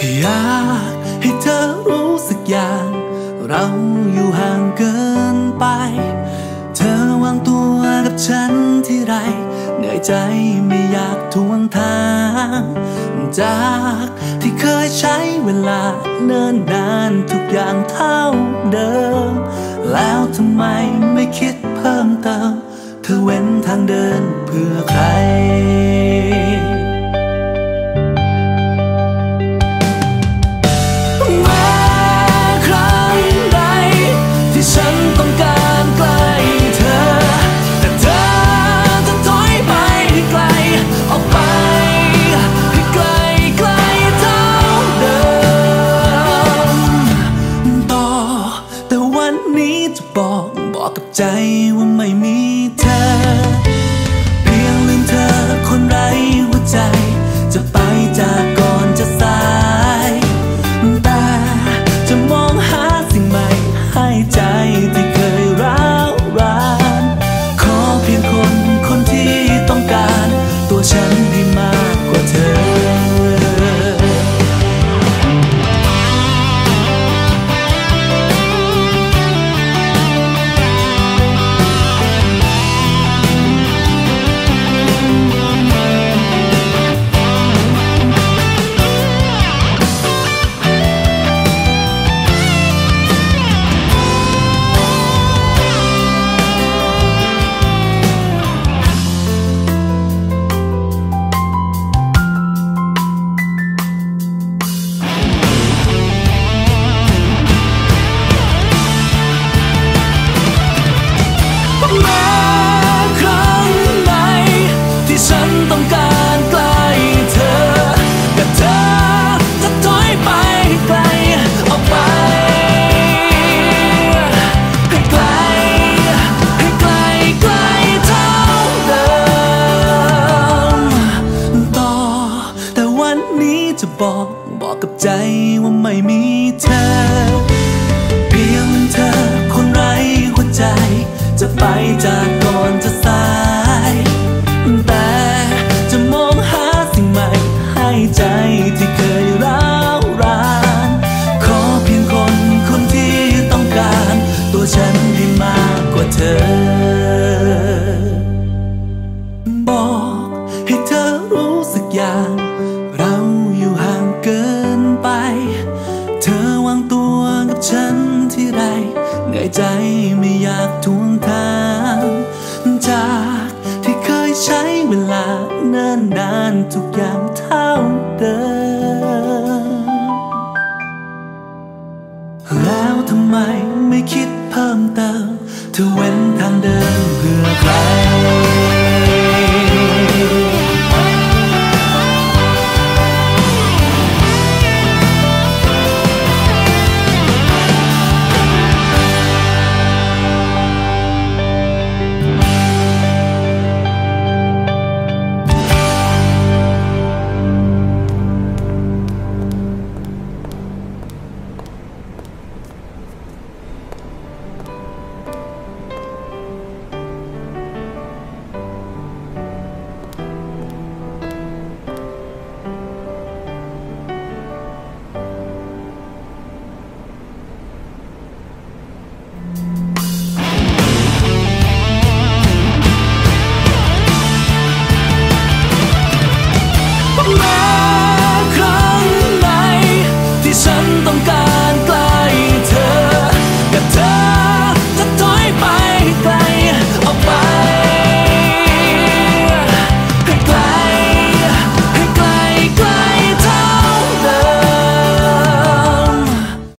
อยากให้เธอรู้สักอย่าง เราอยู่ห่างเกินไป เธอวางตัวกับฉันที่ไร เหนื่อยใจไม่อยากทวงทาง จากที่เคยใช้เวลาเนิ่นนานทุกอย่างเท่าเดิม แล้วทำไมไม่คิดเพิ่มเติม เธอเว้นทางเดินเพื่อใคร ใจ บอก บอกกับใจว่าไม่มีเธอ เวลานานนานทุกอย่างเท่าเดิม แล้วทำไมไม่คิดเพิ่มเติมเธอเว้นทางเดิน